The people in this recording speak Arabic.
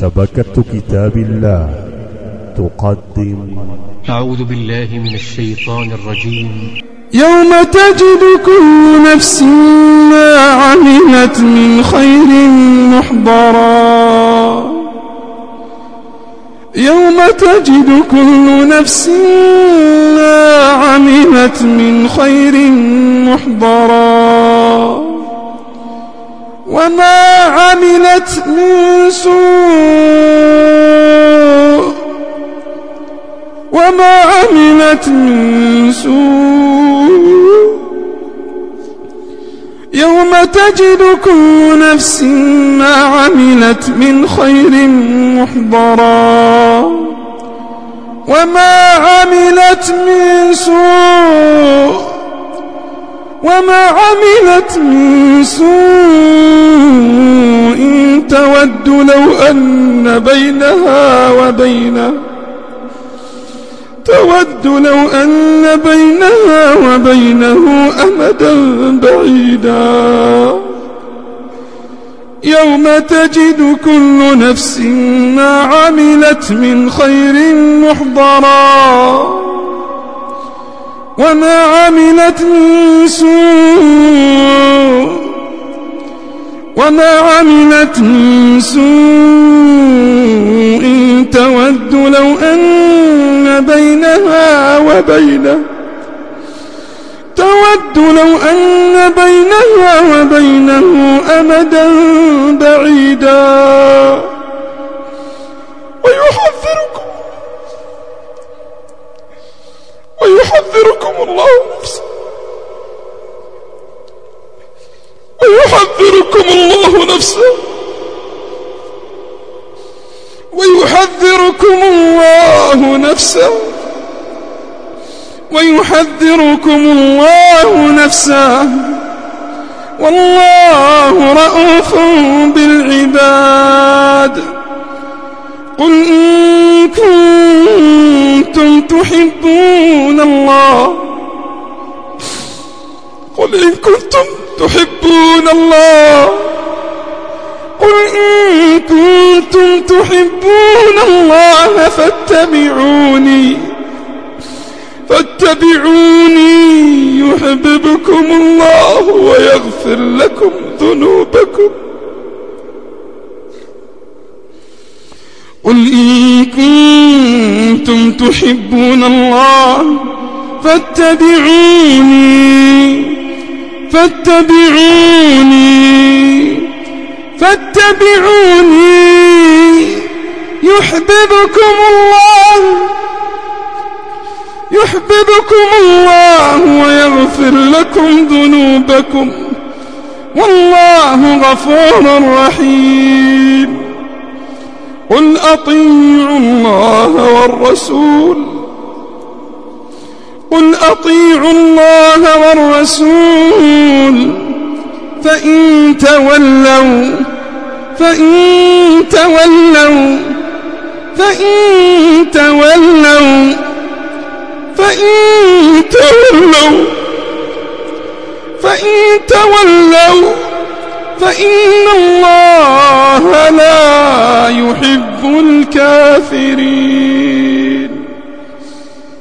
شبكة كتاب الله تقدم. أعوذ بالله من الشيطان الرجيم. يوم تجد كل نفس ما عملت من خير محضرا. يوم تجد كل نفس ما عملت من خير محضرا. وما عملت من سوء وما عملت من سوء. يوم تجد كل نفس ما عملت من خير محضرا. وما عملت من سوء. وما عملت من سوء. تود لو أن بينها وبينه تود لو أن بينها وبينه أمدا بعيدا. يوم تجد كل نفس ما عملت من خير محضرا. وما عملت من سوء. وما عملت من سوء. تود لو أن وبينه تود لو أن بينها وبينه أمدا بعيدا. ويحذركم ويحذركم الله نفسه. ويحذركم الله نفسه. ويحذركم الله نفسه. ويحذركم الله نفسه. والله رؤوف بالعباد. قل إن كنتم تحبون الله. قل إن كنتم تحبون الله. قل إن كنتم تحبون الله فاتبعوني. فاتبعوني يحببكم الله ويغفر لكم ذنوبكم. قل إن كنتم تحبون الله فاتبعوني فاتبعوني فاتبعوني. يحببكم الله يحببكم الله ويغفر لكم ذنوبكم. والله غفور رحيم. قل أطيعوا الله والرسول. قل أطيعوا الله والرسول. فإن تولوا فإن تولوا فإن تولوا فإن تولوا فإن تولوا فإن الله